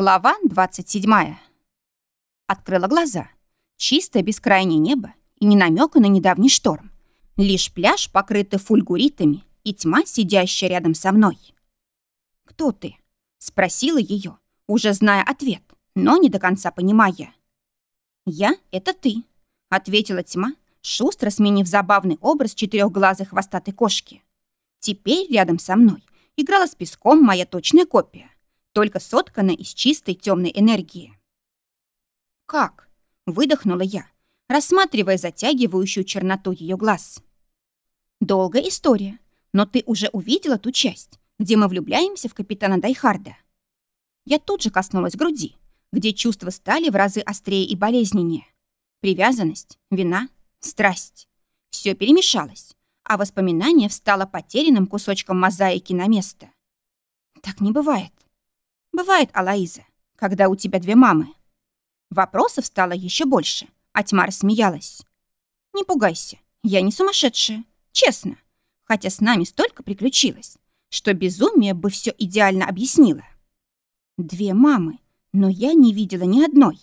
Глава 27. Открыла глаза. Чистое бескрайнее небо и не намека на недавний шторм. Лишь пляж, покрытый фульгуритами, и тьма, сидящая рядом со мной. «Кто ты?» — спросила ее, уже зная ответ, но не до конца понимая. «Я — это ты», — ответила тьма, шустро сменив забавный образ четырехглазой хвостатой кошки. Теперь рядом со мной играла с песком моя точная копия только соткана из чистой темной энергии. «Как?» — выдохнула я, рассматривая затягивающую черноту ее глаз. «Долгая история, но ты уже увидела ту часть, где мы влюбляемся в капитана Дайхарда». Я тут же коснулась груди, где чувства стали в разы острее и болезненнее. Привязанность, вина, страсть. Все перемешалось, а воспоминание встало потерянным кусочком мозаики на место. Так не бывает. Бывает, Алаиза, когда у тебя две мамы. Вопросов стало еще больше, а тьма рассмеялась. Не пугайся, я не сумасшедшая, честно. Хотя с нами столько приключилось, что безумие бы все идеально объяснило. Две мамы, но я не видела ни одной.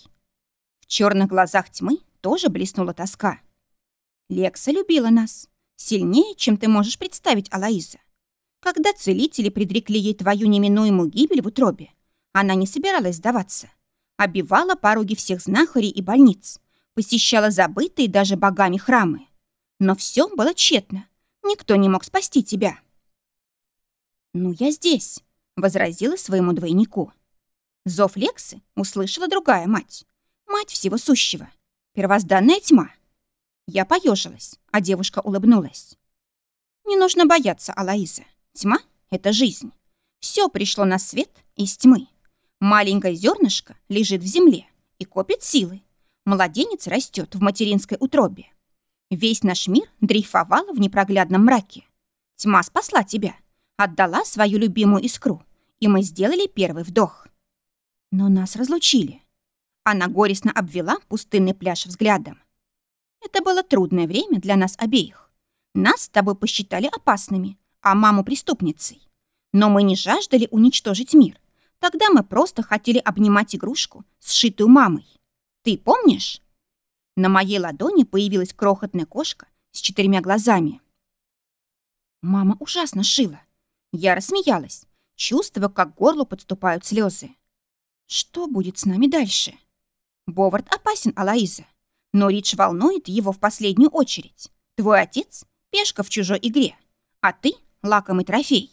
В черных глазах тьмы тоже блеснула тоска. Лекса любила нас. Сильнее, чем ты можешь представить, Алаиза. Когда целители предрекли ей твою неминуемую гибель в утробе, она не собиралась сдаваться. Обивала пороги всех знахарей и больниц, посещала забытые даже богами храмы. Но все было тщетно. Никто не мог спасти тебя. «Ну, я здесь», — возразила своему двойнику. Зов Лексы услышала другая мать. Мать всего сущего. Первозданная тьма. Я поежилась, а девушка улыбнулась. «Не нужно бояться, Алаиза. Тьма — это жизнь. Все пришло на свет из тьмы. Маленькое зернышко лежит в земле и копит силы. Младенец растет в материнской утробе. Весь наш мир дрейфовал в непроглядном мраке. Тьма спасла тебя, отдала свою любимую искру, и мы сделали первый вдох. Но нас разлучили. Она горестно обвела пустынный пляж взглядом. Это было трудное время для нас обеих. Нас с тобой посчитали опасными, а маму преступницей. Но мы не жаждали уничтожить мир, Тогда мы просто хотели обнимать игрушку, сшитую мамой. Ты помнишь? На моей ладони появилась крохотная кошка с четырьмя глазами. Мама ужасно шила. Я рассмеялась, чувствуя, как к горлу подступают слезы. Что будет с нами дальше? Бовард опасен, Алаиза. Но Ридж волнует его в последнюю очередь. Твой отец — пешка в чужой игре, а ты — лакомый трофей.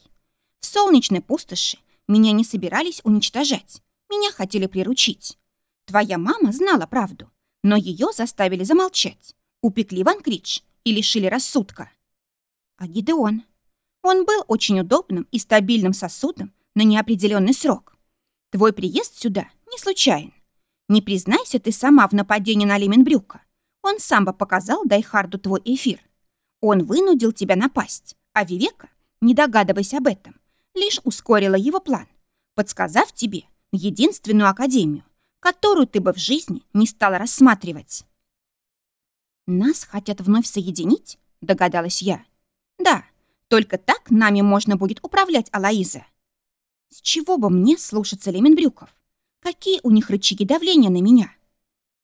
В солнечной пустоши меня не собирались уничтожать. Меня хотели приручить. Твоя мама знала правду, но ее заставили замолчать. Упекли в Анкридж и лишили рассудка. А Гидеон? Он был очень удобным и стабильным сосудом на неопределенный срок. Твой приезд сюда не случайен. Не признайся ты сама в нападении на Леменбрюка. Он сам бы показал Дайхарду твой эфир. Он вынудил тебя напасть, а Вивека, не догадываясь об этом, лишь ускорила его план, подсказав тебе единственную академию, которую ты бы в жизни не стала рассматривать. «Нас хотят вновь соединить?» — догадалась я. «Да, только так нами можно будет управлять Алаиза. С чего бы мне слушаться Леменбрюков? Какие у них рычаги давления на меня?»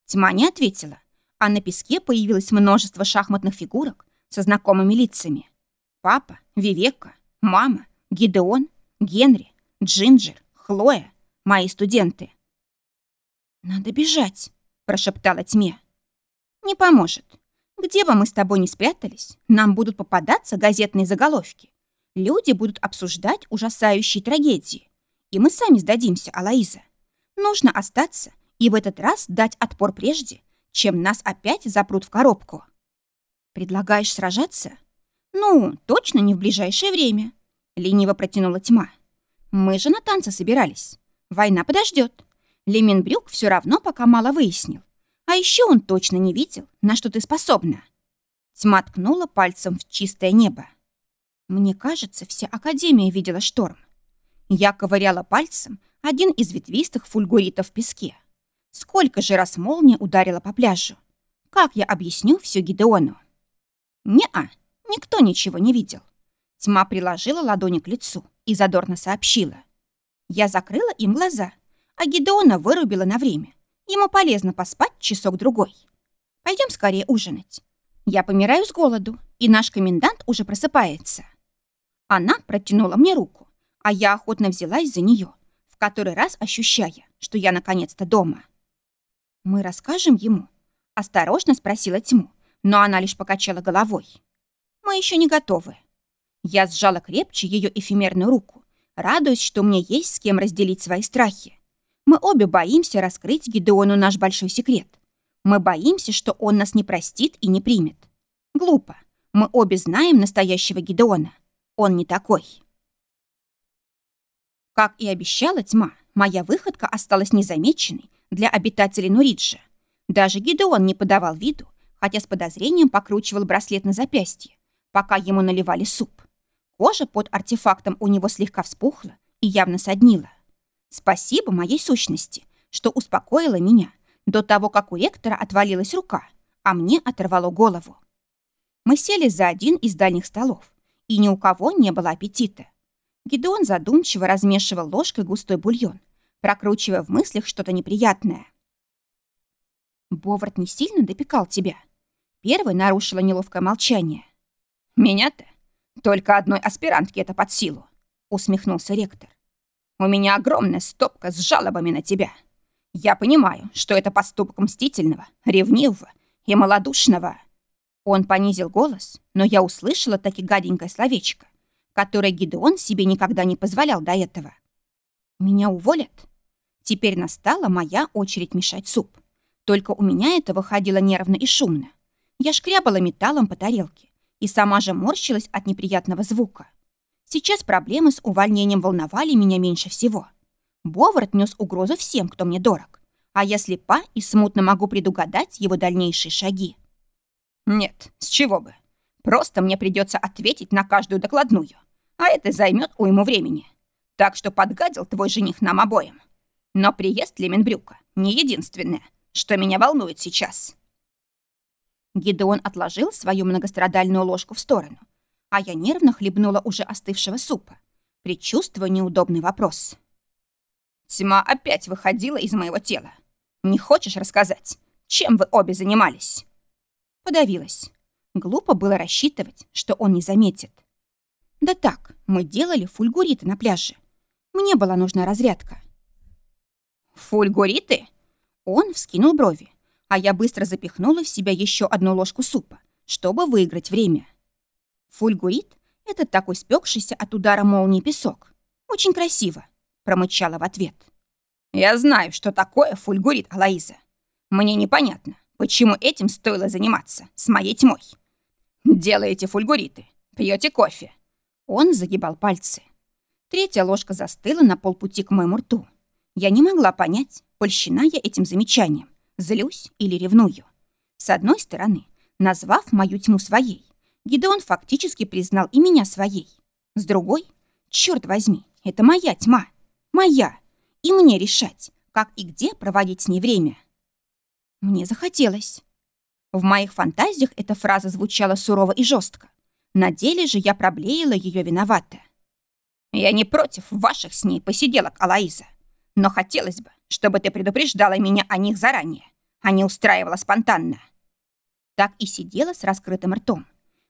Тьма не ответила, а на песке появилось множество шахматных фигурок со знакомыми лицами. Папа, Вивека, мама, Гидеон, Генри, Джинджер, Хлоя, мои студенты. «Надо бежать», — прошептала тьме. «Не поможет. Где бы мы с тобой ни спрятались, нам будут попадаться газетные заголовки. Люди будут обсуждать ужасающие трагедии. И мы сами сдадимся, Алаиза. Нужно остаться и в этот раз дать отпор прежде, чем нас опять запрут в коробку. Предлагаешь сражаться? Ну, точно не в ближайшее время. Лениво протянула тьма. Мы же на танцы собирались. Война подождет. Леменбрюк все равно пока мало выяснил. А еще он точно не видел, на что ты способна. Тьма ткнула пальцем в чистое небо. Мне кажется, вся Академия видела шторм. Я ковыряла пальцем один из ветвистых фульгуритов в песке. Сколько же раз молния ударила по пляжу? Как я объясню все Гидеону? Не-а, никто ничего не видел. Тьма приложила ладони к лицу и задорно сообщила. Я закрыла им глаза, А Гидеона вырубила на время. Ему полезно поспать часок-другой. Пойдем скорее ужинать. Я помираю с голоду, и наш комендант уже просыпается. Она протянула мне руку, а я охотно взялась за нее, в который раз ощущая, что я наконец-то дома. «Мы расскажем ему?» — осторожно спросила Тьму, но она лишь покачала головой. «Мы еще не готовы». Я сжала крепче ее эфемерную руку, радуясь, что мне есть с кем разделить свои страхи. Мы обе боимся раскрыть Гидеону наш большой секрет. Мы боимся, что он нас не простит и не примет. Глупо. Мы обе знаем настоящего Гидеона. Он не такой. Как и обещала тьма, моя выходка осталась незамеченной для обитателей Нуриджа. Даже Гидеон не подавал виду, хотя с подозрением покручивал браслет на запястье, пока ему наливали суп. Кожа под артефактом у него слегка вспухла и явно соднила. Спасибо моей сущности, что успокоила меня до того, как у ректора отвалилась рука, а мне оторвало голову. Мы сели за один из дальних столов, и ни у кого не было аппетита. Гидеон задумчиво размешивал ложкой густой бульон, прокручивая в мыслях что-то неприятное. «Бовард не сильно допекал тебя?» Первой нарушила неловкое молчание. «Меня-то? Только одной аспирантке это под силу», усмехнулся ректор. «У меня огромная стопка с жалобами на тебя. Я понимаю, что это поступок мстительного, ревнивого и малодушного». Он понизил голос, но я услышала таки гаденькое словечко, которое Гидеон себе никогда не позволял до этого. «Меня уволят?» Теперь настала моя очередь мешать суп. Только у меня это выходило нервно и шумно. Я шкрябала металлом по тарелке и сама же морщилась от неприятного звука. Сейчас проблемы с увольнением волновали меня меньше всего. Бовард нес угрозу всем, кто мне дорог, а я слепа и смутно могу предугадать его дальнейшие шаги. Нет, с чего бы. Просто мне придется ответить на каждую докладную, а это займет уйму времени. Так что подгадил твой жених нам обоим. Но приезд Леменбрюка не единственное, что меня волнует сейчас. Гидеон отложил свою многострадальную ложку в сторону, а я нервно хлебнула уже остывшего супа, предчувствуя неудобный вопрос. Тьма опять выходила из моего тела. Не хочешь рассказать, чем вы обе занимались? Подавилась. Глупо было рассчитывать, что он не заметит. Да так, мы делали фульгуриты на пляже. Мне была нужна разрядка. Фульгуриты? Он вскинул брови, а я быстро запихнула в себя еще одну ложку супа, чтобы выиграть время. Фульгурит — это такой спекшийся от удара молнии песок. Очень красиво, промычала в ответ. Я знаю, что такое фульгурит, Алаиза. Мне непонятно, почему этим стоило заниматься с моей тьмой. Делаете фульгуриты, пьете кофе. Он загибал пальцы. Третья ложка застыла на полпути к моему рту. Я не могла понять, польщена я этим замечанием, злюсь или ревную. С одной стороны, назвав мою тьму своей, Гидеон фактически признал и меня своей. С другой, черт возьми, это моя тьма. Моя. И мне решать, как и где проводить с ней время. Мне захотелось. В моих фантазиях эта фраза звучала сурово и жестко. На деле же я проблеяла ее виновата. Я не против ваших с ней посиделок, Алаиза. Но хотелось бы, чтобы ты предупреждала меня о них заранее, а не устраивала спонтанно. Так и сидела с раскрытым ртом.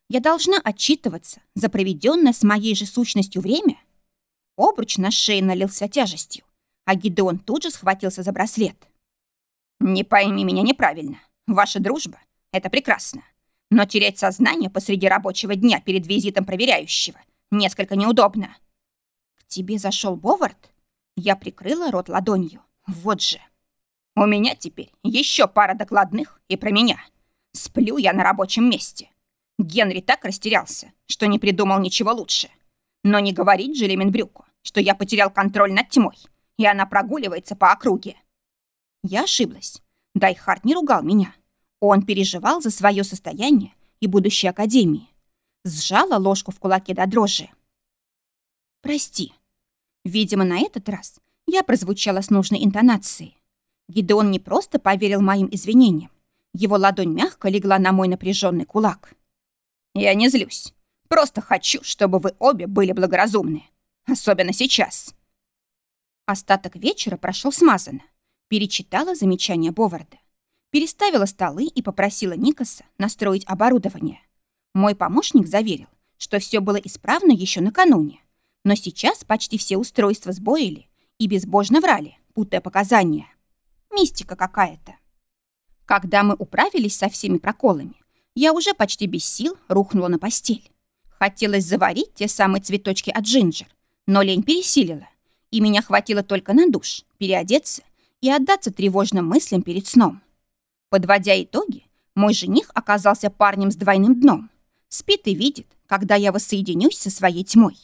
Я должна отчитываться за проведенное с моей же сущностью время? Обруч на шее налился тяжестью, а Гидеон тут же схватился за браслет. «Не пойми меня неправильно. Ваша дружба — это прекрасно. Но терять сознание посреди рабочего дня перед визитом проверяющего несколько неудобно». «К тебе зашел Бовард?» Я прикрыла рот ладонью. Вот же. У меня теперь еще пара докладных и про меня. Сплю я на рабочем месте. Генри так растерялся, что не придумал ничего лучше. Но не говорить же Леменбрюку, что я потерял контроль над тьмой, и она прогуливается по округе. Я ошиблась. Дайхард не ругал меня. Он переживал за свое состояние и будущее Академии. Сжала ложку в кулаке до дрожи. «Прости». Видимо, на этот раз я прозвучала с нужной интонацией. Гидеон не просто поверил моим извинениям. Его ладонь мягко легла на мой напряженный кулак. «Я не злюсь. Просто хочу, чтобы вы обе были благоразумны. Особенно сейчас». Остаток вечера прошел смазанно. Перечитала замечания Боварда. Переставила столы и попросила Никаса настроить оборудование. Мой помощник заверил, что все было исправно еще накануне. Но сейчас почти все устройства сбоили и безбожно врали, путая показания. Мистика какая-то. Когда мы управились со всеми проколами, я уже почти без сил рухнула на постель. Хотелось заварить те самые цветочки от джинджер, но лень пересилила, и меня хватило только на душ, переодеться и отдаться тревожным мыслям перед сном. Подводя итоги, мой жених оказался парнем с двойным дном. Спит и видит, когда я воссоединюсь со своей тьмой.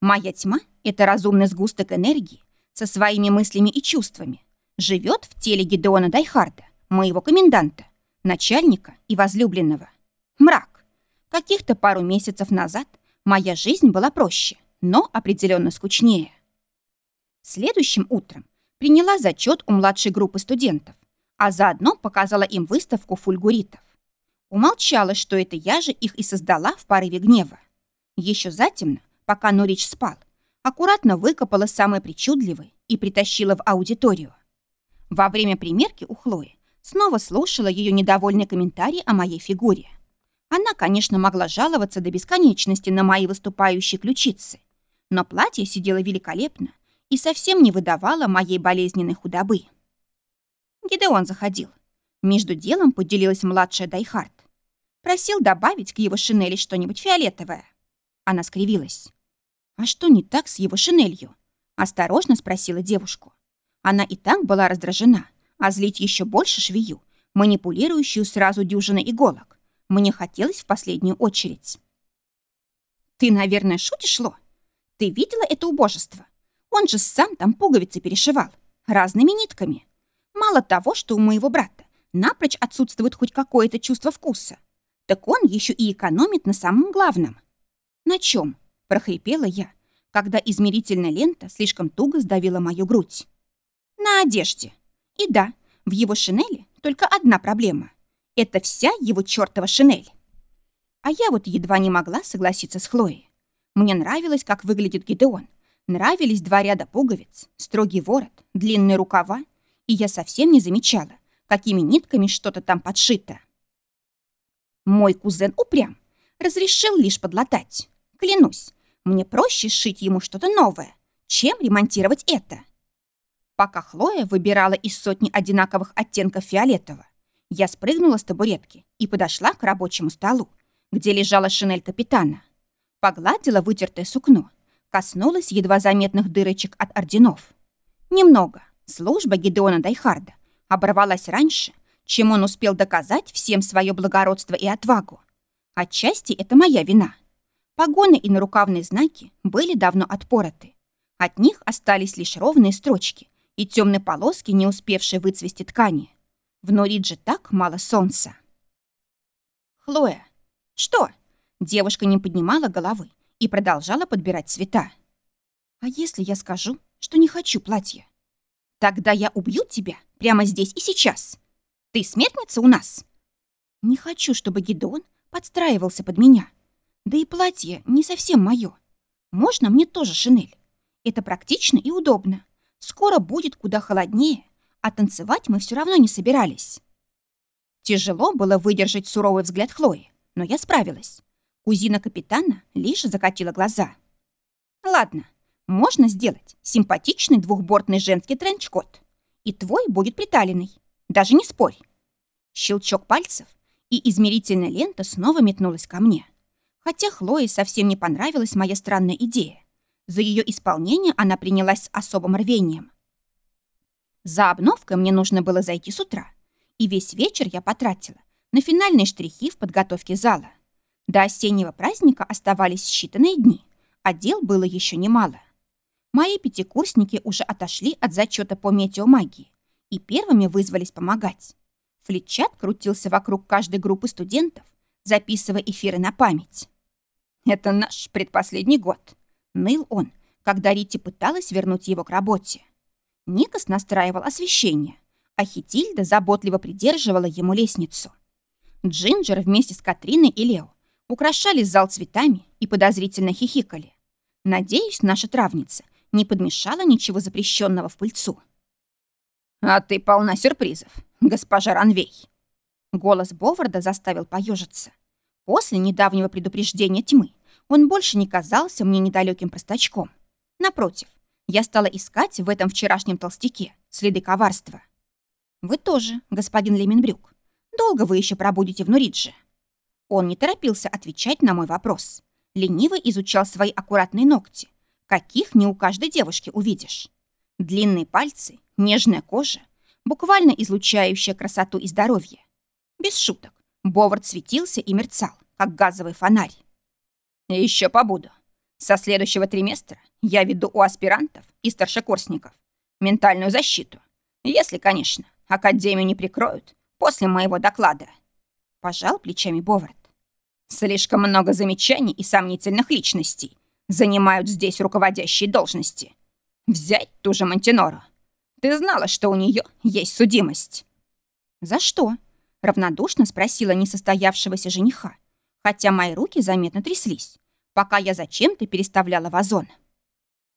Моя тьма — это разумный сгусток энергии со своими мыслями и чувствами. Живет в теле Гедеона Дайхарда, моего коменданта, начальника и возлюбленного. Мрак. Каких-то пару месяцев назад моя жизнь была проще, но определенно скучнее. Следующим утром приняла зачет у младшей группы студентов, а заодно показала им выставку фульгуритов. Умолчала, что это я же их и создала в порыве гнева. Еще затемно, пока Норич спал, аккуратно выкопала самые причудливые и притащила в аудиторию. Во время примерки у Хлои снова слушала ее недовольные комментарии о моей фигуре. Она, конечно, могла жаловаться до бесконечности на мои выступающие ключицы, но платье сидело великолепно и совсем не выдавало моей болезненной худобы. Гидеон заходил. Между делом поделилась младшая Дайхард. Просил добавить к его шинели что-нибудь фиолетовое. Она скривилась. «А что не так с его шинелью?» Осторожно спросила девушку. Она и так была раздражена, а злить еще больше швею, манипулирующую сразу дюжиной иголок. Мне хотелось в последнюю очередь. «Ты, наверное, шутишь, Ло? Ты видела это убожество? Он же сам там пуговицы перешивал, разными нитками. Мало того, что у моего брата напрочь отсутствует хоть какое-то чувство вкуса, так он еще и экономит на самом главном. На чем? прохрипела я, когда измерительная лента слишком туго сдавила мою грудь. На одежде. И да, в его шинели только одна проблема. Это вся его чертова шинель. А я вот едва не могла согласиться с Хлоей. Мне нравилось, как выглядит Гидеон. Нравились два ряда пуговиц, строгий ворот, длинные рукава, и я совсем не замечала, какими нитками что-то там подшито. Мой кузен упрям, разрешил лишь подлатать. Клянусь, мне проще сшить ему что-то новое, чем ремонтировать это. Пока Хлоя выбирала из сотни одинаковых оттенков фиолетового, я спрыгнула с табуретки и подошла к рабочему столу, где лежала шинель капитана. Погладила вытертое сукно, коснулась едва заметных дырочек от орденов. Немного. Служба Гидеона Дайхарда оборвалась раньше, чем он успел доказать всем свое благородство и отвагу. Отчасти это моя вина. Погоны и нарукавные знаки были давно отпороты. От них остались лишь ровные строчки, и темные полоски, не успевшие выцвести ткани. В Норидже так мало солнца. Хлоя. Что? Девушка не поднимала головы и продолжала подбирать цвета. А если я скажу, что не хочу платья? Тогда я убью тебя прямо здесь и сейчас. Ты смертница у нас? Не хочу, чтобы Гидон подстраивался под меня. Да и платье не совсем мое. Можно мне тоже шинель? Это практично и удобно. Скоро будет куда холоднее, а танцевать мы все равно не собирались. Тяжело было выдержать суровый взгляд Хлои, но я справилась. Кузина капитана лишь закатила глаза. Ладно, можно сделать симпатичный двухбортный женский тренчкот. И твой будет приталенный. Даже не спорь. Щелчок пальцев, и измерительная лента снова метнулась ко мне. Хотя Хлое совсем не понравилась моя странная идея. За ее исполнение она принялась с особым рвением. За обновкой мне нужно было зайти с утра, и весь вечер я потратила на финальные штрихи в подготовке зала. До осеннего праздника оставались считанные дни, а дел было еще немало. Мои пятикурсники уже отошли от зачета по метеомагии и первыми вызвались помогать. Флетчат крутился вокруг каждой группы студентов, записывая эфиры на память. «Это наш предпоследний год», Ныл он, когда Рити пыталась вернуть его к работе. Никас настраивал освещение, а Хитильда заботливо придерживала ему лестницу. Джинджер вместе с Катриной и Лео украшали зал цветами и подозрительно хихикали. Надеюсь, наша травница не подмешала ничего запрещенного в пыльцу. «А ты полна сюрпризов, госпожа Ранвей!» Голос Боварда заставил поежиться. После недавнего предупреждения тьмы он больше не казался мне недалеким простачком. Напротив, я стала искать в этом вчерашнем толстяке следы коварства. «Вы тоже, господин Леменбрюк. Долго вы еще пробудете в Нуридже?» Он не торопился отвечать на мой вопрос. Лениво изучал свои аккуратные ногти, каких не у каждой девушки увидишь. Длинные пальцы, нежная кожа, буквально излучающая красоту и здоровье. Без шуток, Бовард светился и мерцал, как газовый фонарь. Еще побуду. Со следующего триместра я веду у аспирантов и старшекурсников ментальную защиту. Если, конечно, академию не прикроют после моего доклада. Пожал плечами Бовард. Слишком много замечаний и сомнительных личностей занимают здесь руководящие должности. Взять ту же Монтинору. Ты знала, что у нее есть судимость. За что? Равнодушно спросила несостоявшегося жениха, хотя мои руки заметно тряслись, пока я зачем-то переставляла вазон.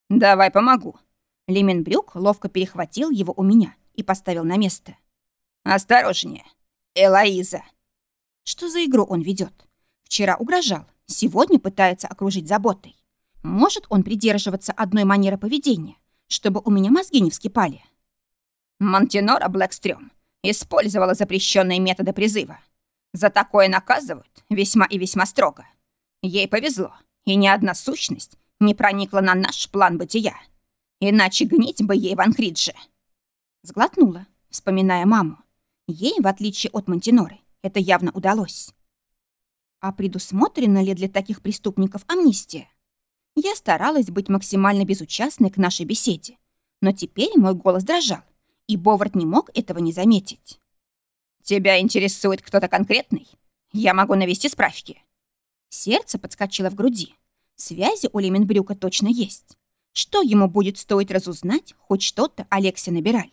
«Давай помогу». Леменбрюк ловко перехватил его у меня и поставил на место. «Осторожнее, Элоиза». Что за игру он ведет? Вчера угрожал, сегодня пытается окружить заботой. Может он придерживаться одной манеры поведения, чтобы у меня мозги не вскипали? Монтинора Блэкстрём использовала запрещенные методы призыва. За такое наказывают весьма и весьма строго. Ей повезло, и ни одна сущность не проникла на наш план бытия. Иначе гнить бы ей в Анхридже. Сглотнула, вспоминая маму. Ей, в отличие от Монтиноры, это явно удалось. А предусмотрена ли для таких преступников амнистия? Я старалась быть максимально безучастной к нашей беседе, но теперь мой голос дрожал, и Бовард не мог этого не заметить. «Тебя интересует кто-то конкретный? Я могу навести справки». Сердце подскочило в груди. Связи у Леменбрюка точно есть. Что ему будет стоить разузнать хоть что-то Алексе Набираль?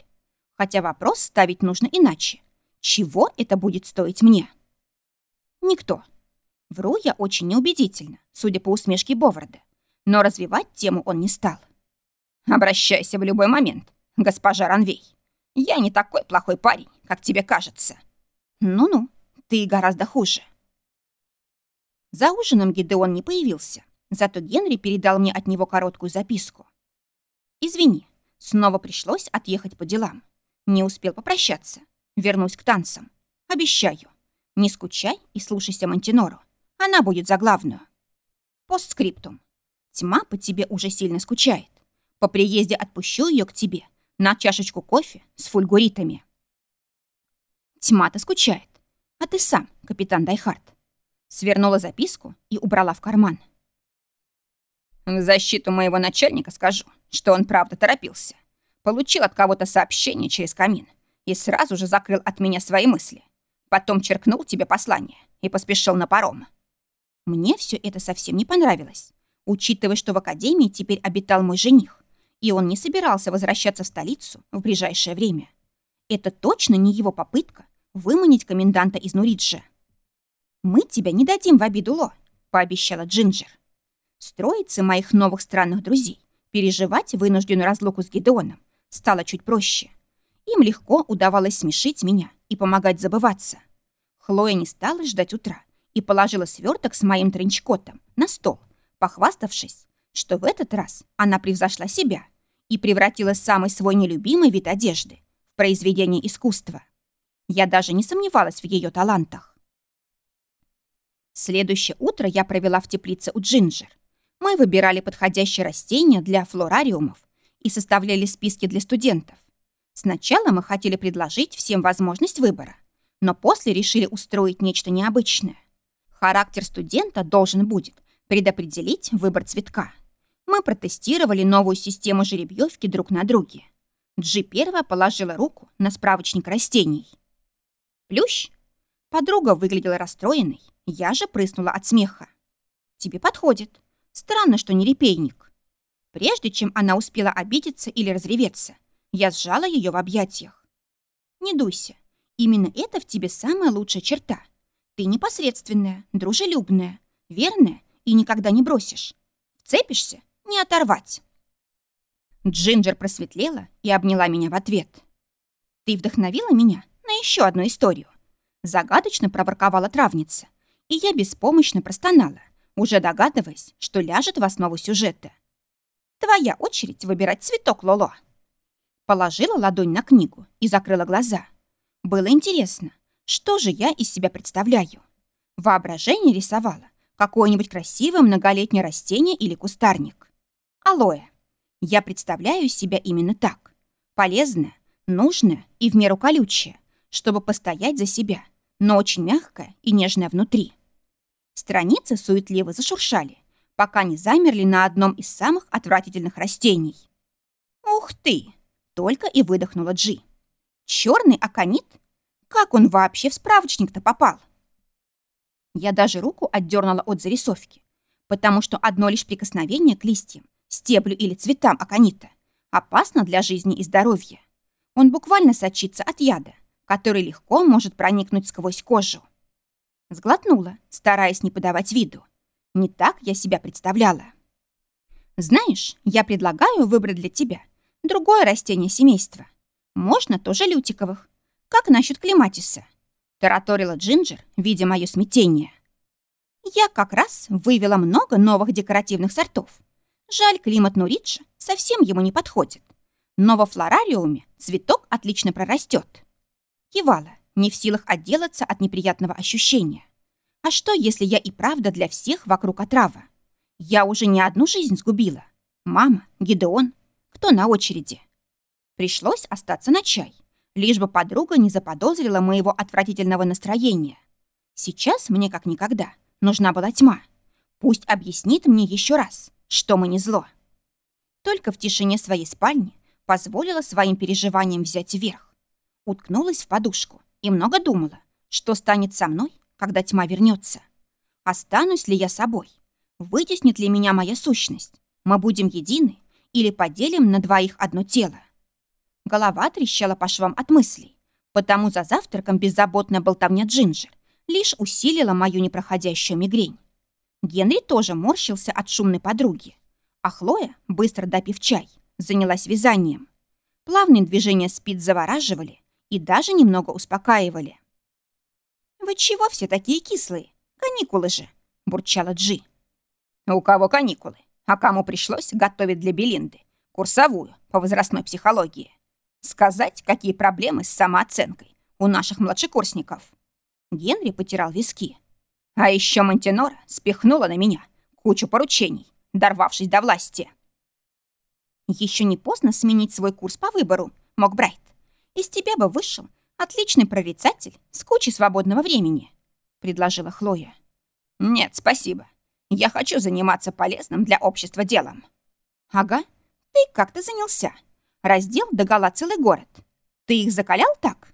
Хотя вопрос ставить нужно иначе. Чего это будет стоить мне? Никто. Вру я очень неубедительно, судя по усмешке Боварда, но развивать тему он не стал. «Обращайся в любой момент, госпожа Ранвей. Я не такой плохой парень, как тебе кажется». «Ну-ну, ты гораздо хуже». За ужином Гидеон не появился, зато Генри передал мне от него короткую записку. «Извини, снова пришлось отъехать по делам. Не успел попрощаться. Вернусь к танцам. Обещаю. Не скучай и слушайся Монтинору. Она будет за главную. Постскриптум. Тьма по тебе уже сильно скучает. По приезде отпущу ее к тебе на чашечку кофе с фульгуритами. Тьма-то скучает. А ты сам, капитан Дайхард. Свернула записку и убрала в карман. В защиту моего начальника скажу, что он правда торопился. Получил от кого-то сообщение через камин и сразу же закрыл от меня свои мысли. Потом черкнул тебе послание и поспешил на паром. Мне все это совсем не понравилось, учитывая, что в академии теперь обитал мой жених, и он не собирался возвращаться в столицу в ближайшее время. Это точно не его попытка выманить коменданта из Нуриджа. «Мы тебя не дадим в обиду, Ло», — пообещала Джинджер. Строице моих новых странных друзей переживать вынужденную разлуку с Гидеоном стало чуть проще. Им легко удавалось смешить меня и помогать забываться. Хлоя не стала ждать утра и положила сверток с моим тренчкотом на стол, похваставшись, что в этот раз она превзошла себя и превратила самый свой нелюбимый вид одежды в произведение искусства. Я даже не сомневалась в ее талантах. Следующее утро я провела в теплице у Джинджер. Мы выбирали подходящие растения для флорариумов и составляли списки для студентов. Сначала мы хотели предложить всем возможность выбора, но после решили устроить нечто необычное. Характер студента должен будет предопределить выбор цветка. Мы протестировали новую систему жеребьевки друг на друге. Джи первая положила руку на справочник растений. Плющ? Подруга выглядела расстроенной, я же прыснула от смеха. Тебе подходит. Странно, что не репейник. Прежде чем она успела обидеться или разреветься, я сжала ее в объятиях. Не дуйся. Именно это в тебе самая лучшая черта — ты непосредственная, дружелюбная, верная и никогда не бросишь. Вцепишься — не оторвать. Джинджер просветлела и обняла меня в ответ. «Ты вдохновила меня на еще одну историю», загадочно проворковала травница, и я беспомощно простонала, уже догадываясь, что ляжет в основу сюжета. «Твоя очередь выбирать цветок, Лоло». Положила ладонь на книгу и закрыла глаза. Было интересно, что же я из себя представляю. Воображение рисовало какое-нибудь красивое многолетнее растение или кустарник. Алоэ. Я представляю себя именно так. Полезное, нужное и в меру колючее, чтобы постоять за себя, но очень мягкое и нежное внутри. Страницы суетливо зашуршали, пока не замерли на одном из самых отвратительных растений. «Ух ты!» — только и выдохнула Джи. «Черный аконит? Как он вообще в справочник-то попал?» Я даже руку отдернула от зарисовки, потому что одно лишь прикосновение к листьям, стеблю или цветам аконита опасно для жизни и здоровья. Он буквально сочится от яда, который легко может проникнуть сквозь кожу. Сглотнула, стараясь не подавать виду. Не так я себя представляла. Знаешь, я предлагаю выбрать для тебя другое растение семейства. Можно тоже лютиковых. Как насчет клематиса? Тараторила Джинджер, видя мое смятение. Я как раз вывела много новых декоративных сортов. Жаль, климат Нуриджа совсем ему не подходит. Но во флорариуме цветок отлично прорастет. Кивала, не в силах отделаться от неприятного ощущения. А что, если я и правда для всех вокруг отрава? Я уже не одну жизнь сгубила. Мама, Гидеон, кто на очереди? Пришлось остаться на чай лишь бы подруга не заподозрила моего отвратительного настроения. Сейчас мне как никогда нужна была тьма. Пусть объяснит мне еще раз, что мы не зло. Только в тишине своей спальни позволила своим переживаниям взять верх. Уткнулась в подушку и много думала, что станет со мной, когда тьма вернется. Останусь ли я собой? Вытеснит ли меня моя сущность? Мы будем едины или поделим на двоих одно тело? Голова трещала по швам от мыслей, потому за завтраком беззаботная болтовня Джинджер лишь усилила мою непроходящую мигрень. Генри тоже морщился от шумной подруги, а Хлоя, быстро допив чай, занялась вязанием. Плавные движения спид завораживали и даже немного успокаивали. «Вы чего все такие кислые? Каникулы же!» – бурчала Джи. «У кого каникулы? А кому пришлось готовить для Белинды? Курсовую по возрастной психологии. Сказать, какие проблемы с самооценкой у наших младшекурсников. Генри потирал виски. А еще Монтенора спихнула на меня кучу поручений, дорвавшись до власти. Еще не поздно сменить свой курс по выбору, мог Брайт. Из тебя бы вышел отличный прорицатель с кучей свободного времени, предложила Хлоя. Нет, спасибо. Я хочу заниматься полезным для общества делом. Ага, ты как-то занялся раздел догола целый город. Ты их закалял так?»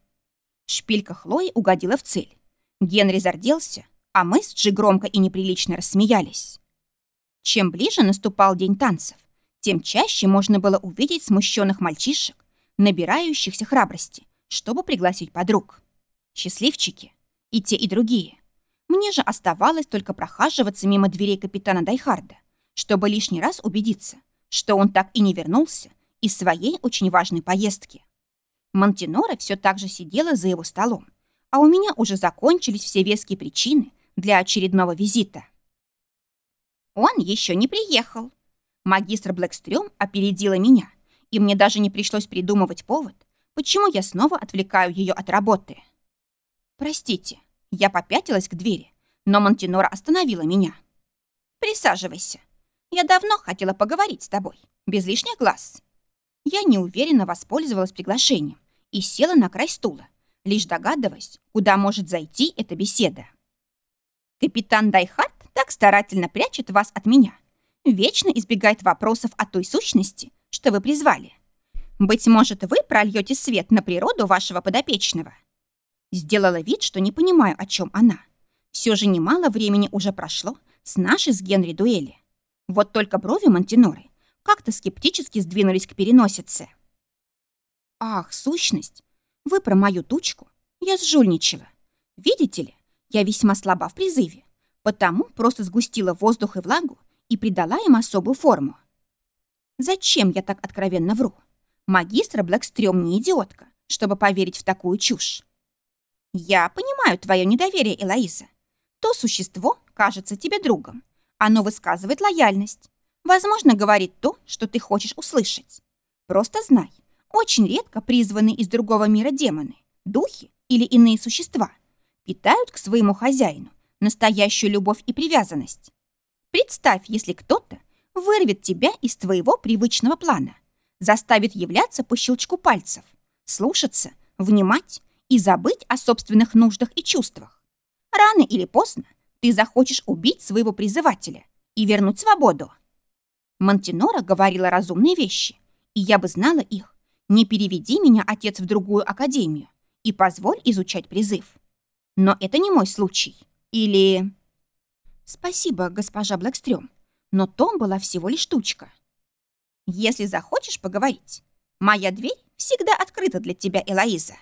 Шпилька Хлои угодила в цель. Генри зарделся, а мы с Джи громко и неприлично рассмеялись. Чем ближе наступал день танцев, тем чаще можно было увидеть смущенных мальчишек, набирающихся храбрости, чтобы пригласить подруг. Счастливчики. И те, и другие. Мне же оставалось только прохаживаться мимо дверей капитана Дайхарда, чтобы лишний раз убедиться, что он так и не вернулся из своей очень важной поездки. Монтинора все так же сидела за его столом, а у меня уже закончились все веские причины для очередного визита. Он еще не приехал. Магистр Блэкстрём опередила меня, и мне даже не пришлось придумывать повод, почему я снова отвлекаю ее от работы. Простите, я попятилась к двери, но Монтинора остановила меня. Присаживайся. Я давно хотела поговорить с тобой, без лишних глаз. Я неуверенно воспользовалась приглашением и села на край стула, лишь догадываясь, куда может зайти эта беседа. Капитан Дайхарт так старательно прячет вас от меня, вечно избегает вопросов о той сущности, что вы призвали. Быть может, вы прольете свет на природу вашего подопечного. Сделала вид, что не понимаю, о чем она. Все же немало времени уже прошло с нашей с Генри дуэли. Вот только брови Монтиноры как-то скептически сдвинулись к переносице. «Ах, сущность! Вы про мою тучку? Я сжульничала. Видите ли, я весьма слаба в призыве, потому просто сгустила воздух и влагу и придала им особую форму. Зачем я так откровенно вру? Магистра Блэкстрём не идиотка, чтобы поверить в такую чушь. Я понимаю твое недоверие, Элоиза. То существо кажется тебе другом. Оно высказывает лояльность. Возможно, говорит то, что ты хочешь услышать. Просто знай, очень редко призванные из другого мира демоны, духи или иные существа питают к своему хозяину настоящую любовь и привязанность. Представь, если кто-то вырвет тебя из твоего привычного плана, заставит являться по щелчку пальцев, слушаться, внимать и забыть о собственных нуждах и чувствах. Рано или поздно ты захочешь убить своего призывателя и вернуть свободу. Монтинора говорила разумные вещи, и я бы знала их. Не переведи меня, отец, в другую академию и позволь изучать призыв. Но это не мой случай. Или... Спасибо, госпожа Блэкстрём, но Том была всего лишь штучка. Если захочешь поговорить, моя дверь всегда открыта для тебя, Элоиза.